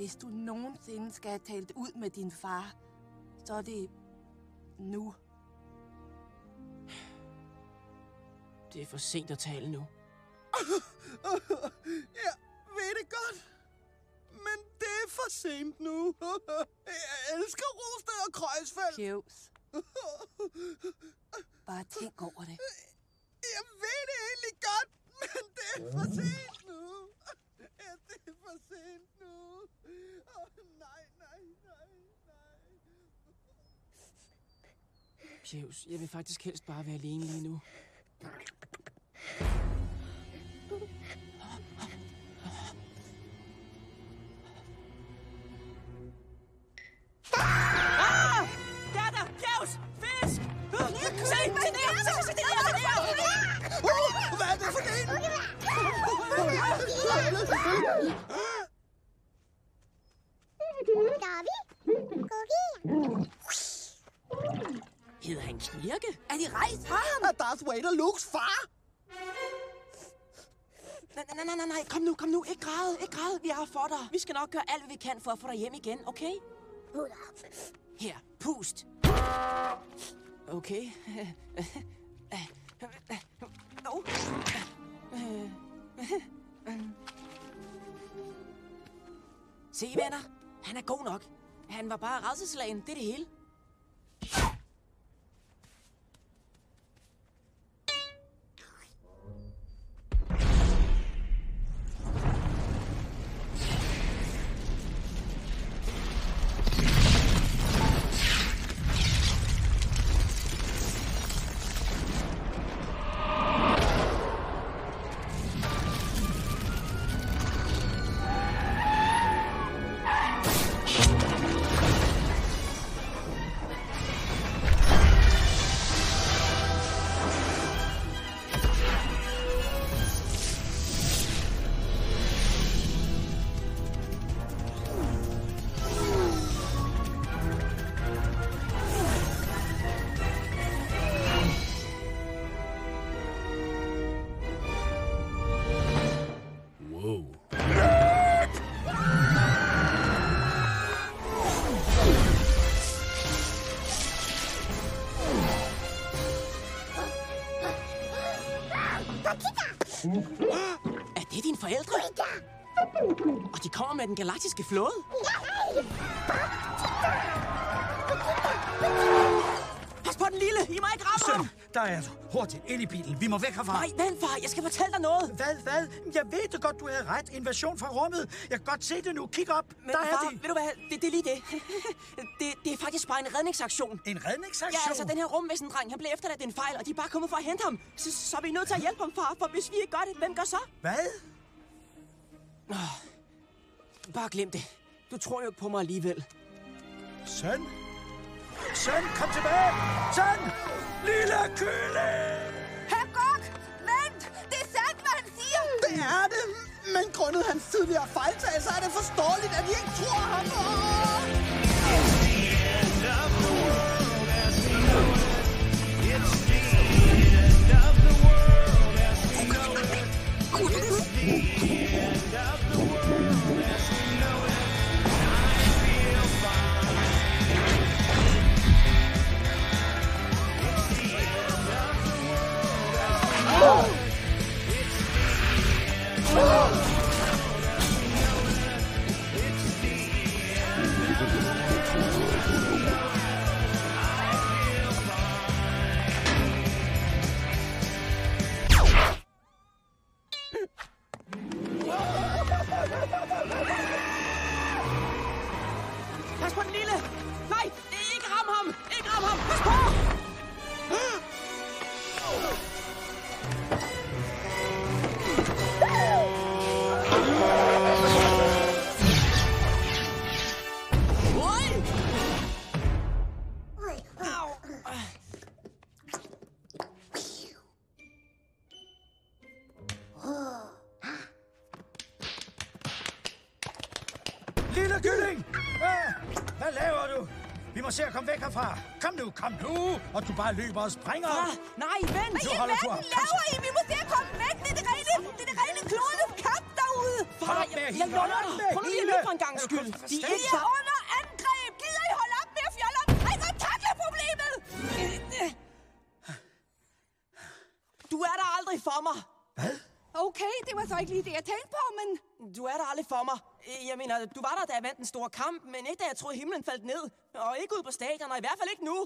Hvis du nogensinde skal have talt ud med din far, så er det nu. Det er for sent at tale nu. Jeg ved det godt. Men det er for sent nu. Jeg elsker Rosted og Kreuzfeldt. Kjevs. Bare tænk over det. Jeg ved det egentlig godt, men det er for sent nu. Ja, det er for sent nej, nej, nej, nej. Pjevs, jeg vil faktisk helst bare være alene lige nu. Hvad er det for en? Hedder han Knirke? Er de rejst fra ham? Er Darth Vader Lukes far? Nej, nej, nej, nej, nej, kom nu, kom nu. Ikke græde, ikke græde. Vi er for dig. Vi skal nok gøre alt, hvad vi kan for at få dig hjem igen, okay? Her, pust. Okay. Oh. Se, venner. Han er god nok. Han var bare redselslagen. Det er det hele. Med den galaktiske flåde? Pas på den lille! I må ikke ramme ham! Søn, der er du. Hurtigt, ind i bilen. Vi må væk herfra. Nej, vent far, jeg skal fortælle dig noget. Hvad, hvad? Jeg ved det godt, du havde ret. Invasion fra rummet. Jeg kan godt se det nu. Kig op. Men der er far, de. ved du hvad, det, det er lige det. det. Det er faktisk bare en redningsaktion. En redningsaktion? Ja, altså den her rumvæsendreng, han blev efterladt en fejl, og de er bare kommet for at hente ham. Så, så er vi nødt til at hjælpe ham, far, for hvis vi ikke gør det, hvem gør så? Hvad? Oh, bare glem det. Du tror jo ikke på mig alligevel. Søn? Søn, kom tilbage! Søn! Lille kylling! Herr Gok! Vent! Det er sandt, hvad han siger! Det er det. Men grundet hans tidligere fejltagelser er det forståeligt, at I ikke tror ham. Åh! Herfra. Kom nu, kom nu! Og du bare løber og springer. Far, nej, vent! Hvad i alverden laver I? Vandt den store kamp, men ikke da jeg troede, himlen faldt ned. Og ikke ud på stadion, og i hvert fald ikke nu.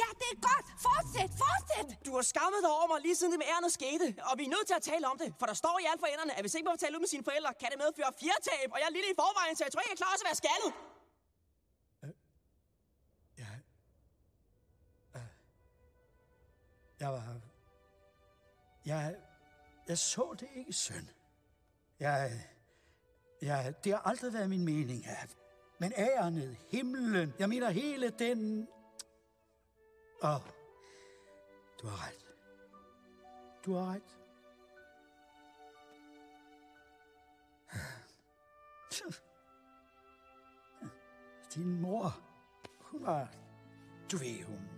Ja, det er godt! Fortsæt, fortsæt! Du har skammet dig over mig lige siden det med ærende skete, og vi er nødt til at tale om det, for der står i alt for enderne, at hvis ikke man får tale ud med sine forældre, kan det medføre fjertab, og jeg er lille i forvejen, så jeg tror ikke, jeg er klar til at være skaldet. Jeg var... Jeg... Jeg så det ikke, søn. Jeg... Ja, det har aldrig været min mening, ja. Men ærenet, himlen, jeg mener hele den... Åh, oh, du har ret. Du har ret. Din mor, hun var... Du ved, hun...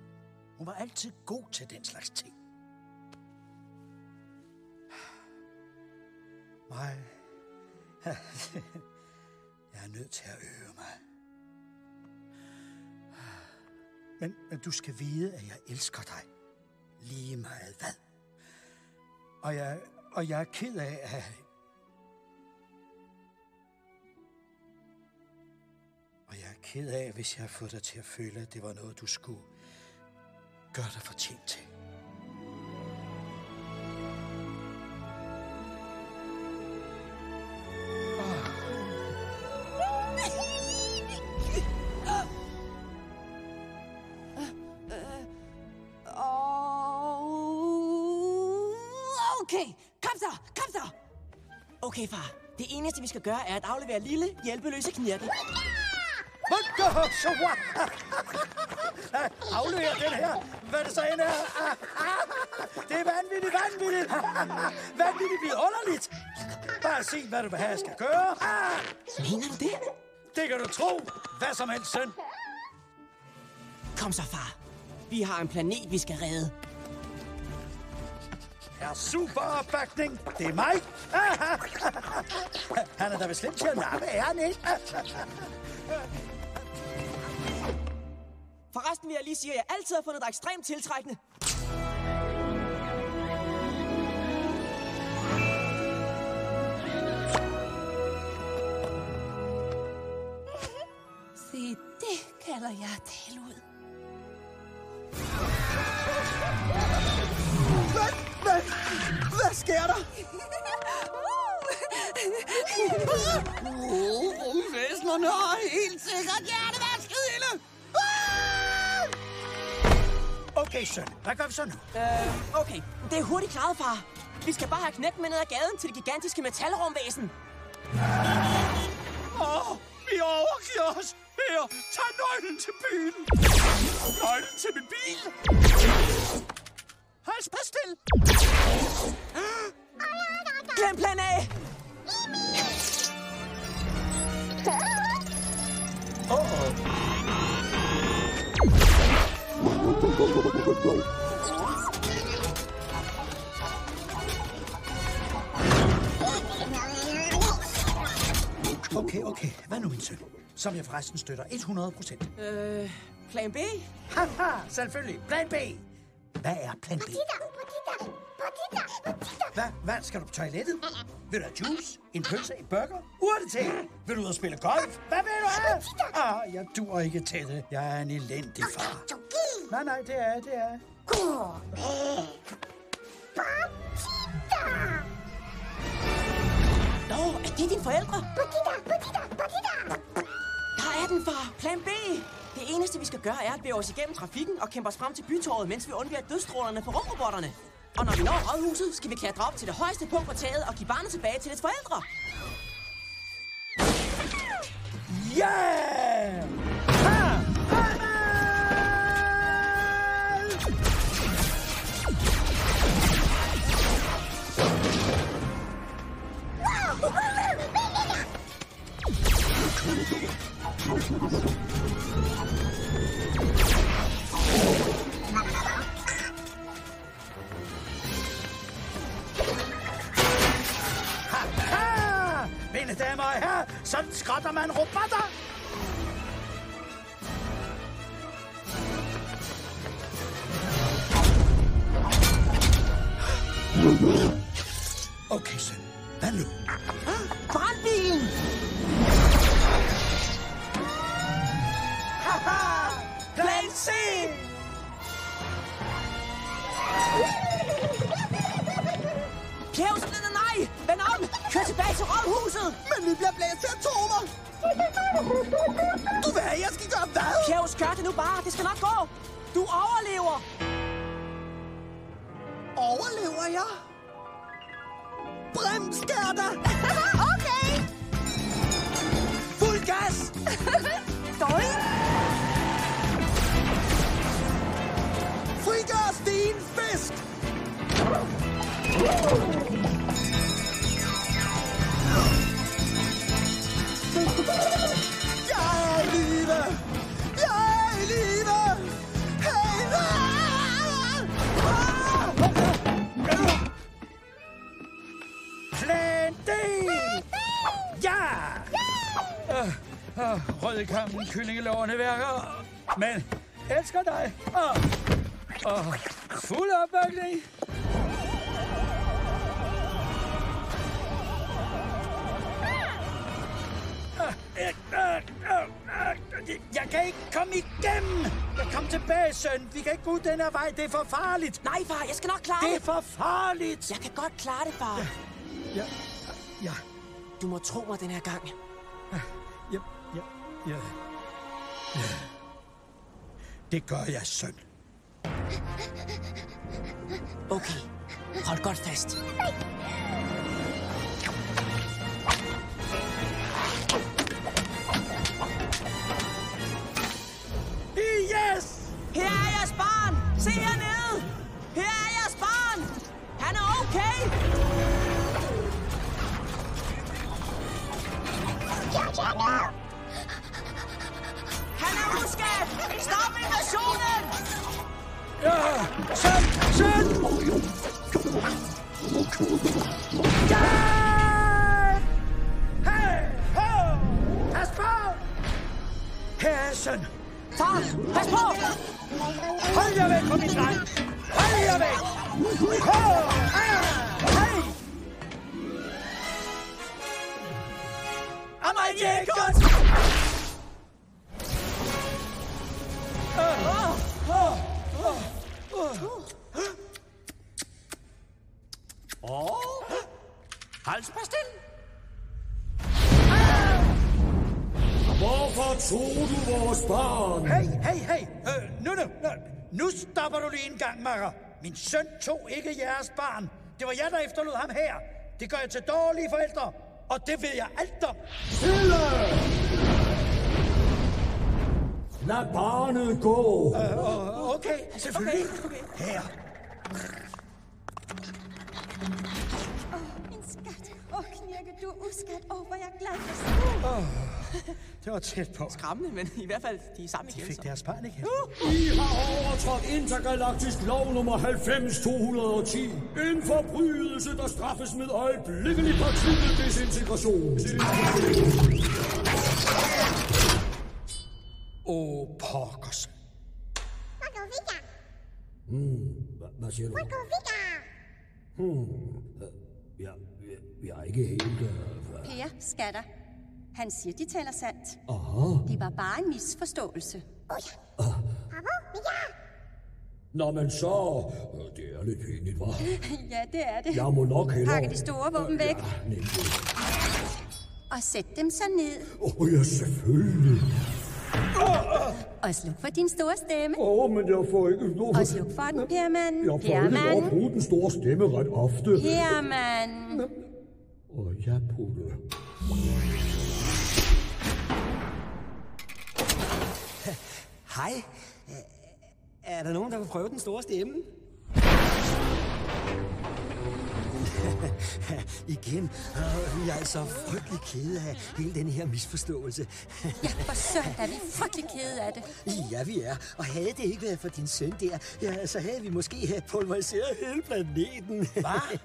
Hun var altid god til den slags ting. Mig... jeg er nødt til at øve mig. Men, men du skal vide, at jeg elsker dig. Lige meget hvad. Og jeg, og jeg er ked af, at... Og jeg er ked af, hvis jeg har fået dig til at føle, at det var noget, du skulle gøre dig fortjent til. Skal gøre, er at aflevere lille, hjælpeløse knirke. Så? Aflever den her. Hvad det så end er. Det er vanvittigt, vanvittigt. Vanvittigt vidunderligt. Bare sig, hvad du vil have, skal gøre. Mener du det? Det kan du tro. Hvad som helst, søn. Kom så, far. Vi har en planet, vi skal redde. Er super opbakning. Det er mig. Han er da vist slemt til at nappe æren, ikke? Forresten vil jeg lige sige, at jeg altid har fundet dig ekstremt tiltrækkende. Se, det kalder jeg at Hvad sker der? Uh, rumvæsenerne har helt sikkert hjertevaskede Okay, søn. Hvad gør vi så nu? Øh, okay. Det er hurtigt klaret, far. Vi skal bare have knægt med ned ad gaden til det gigantiske metalrumvæsen. Åh, vi overgiver os. Her, tag nøglen til byen. Nøglen til min bil. Hold på stil. Glem plan A. Okay, okay. Hvad nu, min søn? Som jeg forresten støtter 100 procent. Øh, plan B? Haha, selvfølgelig. Plan B. Hvad er plan B? Hvad, hvad skal du på toilettet? Vil du have juice? En pølse? En burger? Urte til? Vil du ud og spille golf? Hvad vil du have? Ah, jeg dur ikke til det. Jeg er en elendig far. Nej, nej, det er, det er. Nå, er det dine forældre? Der er den, far. Plan B. Det eneste, vi skal gøre, er at bevæge os igennem trafikken og kæmpe os frem til bytorvet, mens vi undviger dødstrålerne fra rumrobotterne. Og når vi når rådhuset, skal vi klatre op til det højeste punkt på taget og give barnet tilbage til dets forældre. Yeah! Ha! Mine damer og herrer, sådan skrætter man robotter! Okay, søn. Hvad nu? Brandbilen! Plan C! Pjævs, nej, nej! Vend om! Kør tilbage til rådhuset! Men vi bliver blæst til atomer! Du vil have, jeg skal gøre hvad? Pjævs, gør det nu bare. Det skal nok gå. Du overlever. Overlever jeg? Bremskærter! okay! Fuld gas! Queen's fist! Jeg er øh, øh, i live! Jeg er! Ja! Uh, uh, Rødkampen, kyllingelårene værker, men elsker dig! Uh, uh fuld opbakning. Jeg kan ikke komme igennem. Jeg kom tilbage, søn. Vi kan ikke gå ud den her vej. Det er for farligt. Nej, far, jeg skal nok klare det. det. Er for farligt. Jeg kan godt klare det, far. Ja, ja, Du må tro mig den her gang. ja, ja, ja. ja. Det gør jeg, søn. Okay, hold godt Min søn tog ikke jeres barn. Det var jeg, der efterlod ham her. Det gør jeg til dårlige forældre, og det ved jeg alt om. Stille! Lad barnet gå. Uh, okay, selvfølgelig. Okay. Her. Åh, Knirke, du er uskat. Åh, hvor jeg glad for Oh, det var tæt på. Skræmmende, men i hvert fald, de er sammen De igen. fik så. deres barn igen. I har overtrådt intergalaktisk lov nummer 90210. En forbrydelse, der straffes med øjeblikkelig partikel desintegration. Åh, oh, pokkers. Hmm, hvad, hvad siger du? Hmm, jeg, jeg, jeg er ikke helt... Uh, Per, skatter. Han siger, de taler sandt. aha. Det var bare en misforståelse. Nå, men så... øh, Det er lidt pinligt, hva'? ja, det er det. Jeg må nok hellere... Pakke de store våben væk Ja, nemlig. og sæt dem så ned. Åh, oh, ja, selvfølgelig. Og sluk for din store stemme. Åh, oh, men jeg får ikke lov Og sluk for den, Perman. Jeg får ikke lov at Perman. bruge den store stemme ret ofte. Perman. Og jeg putte. Hej. Er der nogen, der vil prøve den store stemme? Igen. Øh, Vi er altså frygtelig kede af hele den her misforståelse. Ja, for søren, er vi frygtelig kede af det. Ja, vi er. Og havde det ikke været for din søn der, ja, så havde vi måske have pulveriseret hele planeten. Hvad?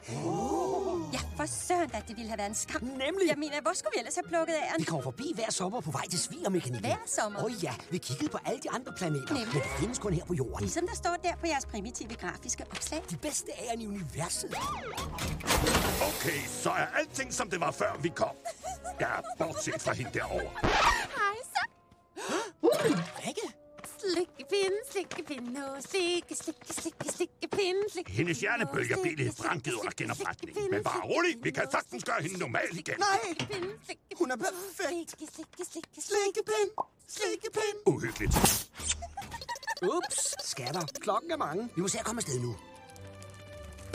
Ja, for søren, at det ville have været en skam. Nemlig. Jeg mener, hvor skulle vi ellers have plukket æren? Vi kommer forbi hver sommer på vej til svigermekanikken. Hver sommer? Åh oh, ja, vi kiggede på alle de andre planeter, Nemlig. men det findes kun her på jorden. Ligesom der står der på jeres primitive grafiske opslag. De bedste æren i universet. Okay, så er alting, som det var før vi kom. Ja, bortset fra hende derovre. Hej så. Rikke? Slikkepinde, slikkepinde, slikke, slikke, slikke, slikkepinde, slikke. Hendes hjernebølger blev lidt branket under genopretning. Men bare rolig, vi kan sagtens gøre hende normal igen. Nej, hun er perfekt. Slikke, slikke, slikke, Slikkepind, slikkepind. Uhyggeligt. Ups, skatter. Klokken er mange. Vi må se at komme afsted nu.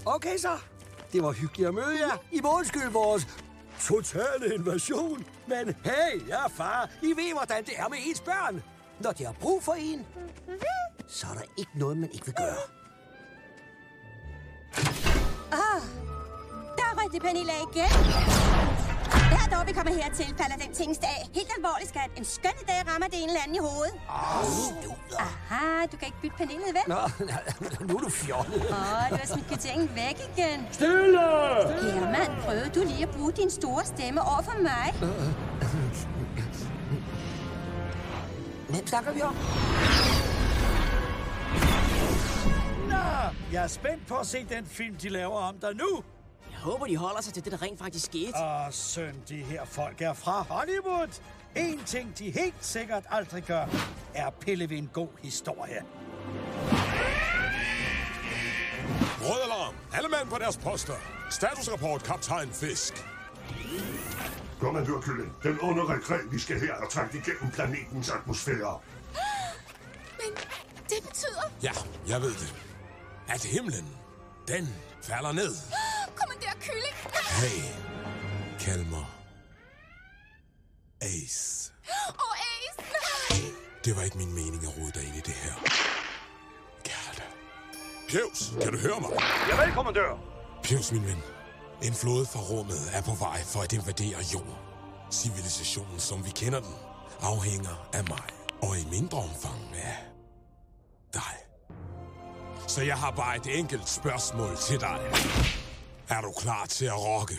Okay så. Det var hyggeligt at møde jer. I må undskylde vores totale invasion. Men hey, jeg er far. I ved, hvordan det er med ens børn. Når de har brug for en, så er der ikke noget, man ikke vil gøre. Ah, der røg det Pernilla igen. Hver år vi kommer hertil, falder den tings dag. Helt alvorligt, skat. En skønne dag rammer det en eller anden i hovedet. Aha, du kan ikke bytte panelet, vel? Nå, nu er du fjollet. Åh, du har smidt kvitteringen væk igen. Stille! Herman, prøvede du lige at bruge din store stemme over for mig? snakker vi om? Nå, jeg er spændt på at se den film, de laver om dig nu. Jeg håber, de holder sig til det, der rent faktisk skete. Åh, søn, de her folk er fra Hollywood. En ting, de helt sikkert aldrig gør, er at pille ved en god historie. Rød alarm. Alle mand på deres poster. Statusrapport, kaptajn Fisk. Kommandør Kylling, den underrekré, vi skal her, er trængt igennem planetens atmosfære. Men det betyder... Ja, jeg ved det. At himlen, den falder ned. Kommandør Kylling! Hey, kald mig Ace. Og Ace! Nej! Det var ikke min mening at rode dig ind i det her. Gerda. Pjevs, kan du høre mig? Ja, vel, kommandør. Pjevs, min ven. En flåde fra rummet er på vej for at invadere jorden. Civilisationen, som vi kender den, afhænger af mig. Og i mindre omfang af dig. Så jeg har bare et enkelt spørgsmål til dig. Er du klar til at rocke?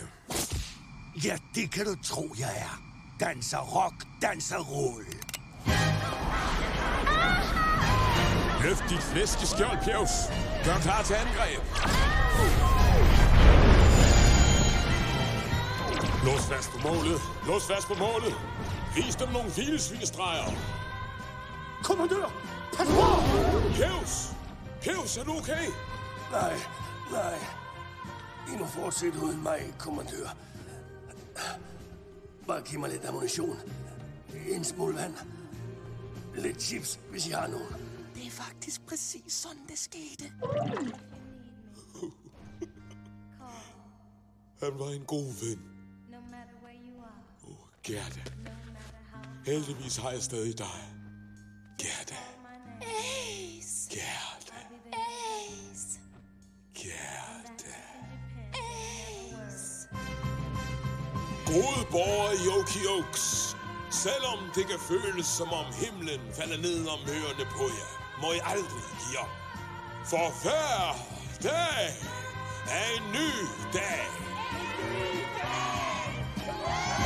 Ja, det kan du tro, jeg er. Danser rock, danser roll. Løft dit flæskeskjold, Pjevs. Gør klar til angreb. Lås fast på målet. Lås fast på målet. Vis dem nogle filesvinestreger. Kommandør! Pas på! Pjevs! Pjevs, er du okay? Nej, nej. I må fortsætte uden mig, kommandør. Bare giv mig lidt ammunition. En smule vand. Lidt chips, hvis I har nogen. Det er faktisk præcis sådan, det skete. Han var en god ven. Oh, Gerda. Heldigvis har jeg stadig dig. Gerda. Ace! Gerda. Ace! Gerda. Gode borgere i Okie Oaks. Selvom det kan føles som om himlen falder ned om ørerne på jer, må I aldrig give op. For hver dag er en ny dag. En ny dag!